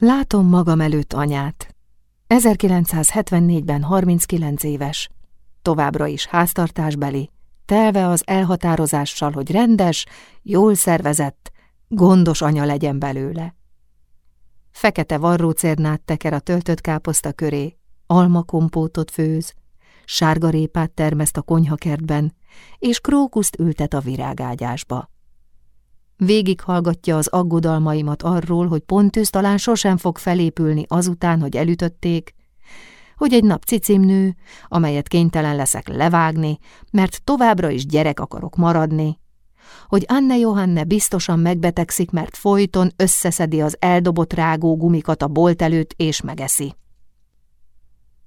Látom magam előtt anyát. 1974-ben 39 éves, továbbra is háztartásbeli, telve az elhatározással, hogy rendes, jól szervezett, gondos anya legyen belőle. Fekete varrócérnát teker a töltött káposzta köré, almakompótot főz, sárgarépát termeszt a konyhakertben, és krókuszt ültet a virágágyásba. Végighallgatja az aggodalmaimat arról, hogy Pontűz talán sosem fog felépülni azután, hogy elütötték, hogy egy nap cicimnő, amelyet kénytelen leszek levágni, mert továbbra is gyerek akarok maradni, hogy Anne Johanne biztosan megbetegszik, mert folyton összeszedi az eldobott rágó gumikat a bolt előtt és megeszi.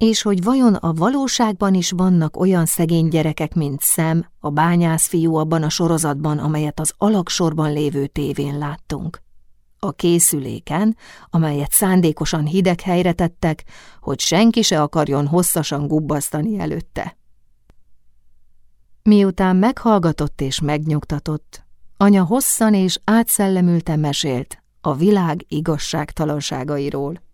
És hogy vajon a valóságban is vannak olyan szegény gyerekek, mint Szem, a bányász fiú abban a sorozatban, amelyet az alaksorban lévő tévén láttunk. A készüléken, amelyet szándékosan hideg helyre tettek, hogy senki se akarjon hosszasan gubbasztani előtte. Miután meghallgatott és megnyugtatott, anya hosszan és átszellemülten mesélt a világ igazságtalanságairól.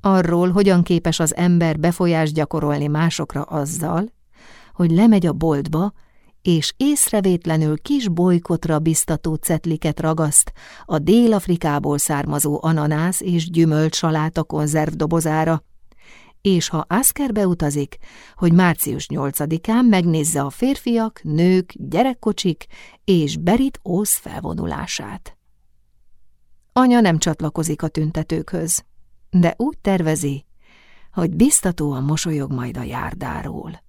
Arról, hogyan képes az ember befolyást gyakorolni másokra azzal, hogy lemegy a boltba, és észrevétlenül kis bolykotra biztató cetliket ragaszt a Dél-Afrikából származó ananász és gyümölcsaláta konzervdobozára, és ha Aszkerbe utazik, hogy március 8-án megnézze a férfiak, nők, gyerekkocsik és Berit Ósz felvonulását. Anya nem csatlakozik a tüntetőkhöz, de úgy tervezi, hogy biztatóan mosolyog majd a járdáról.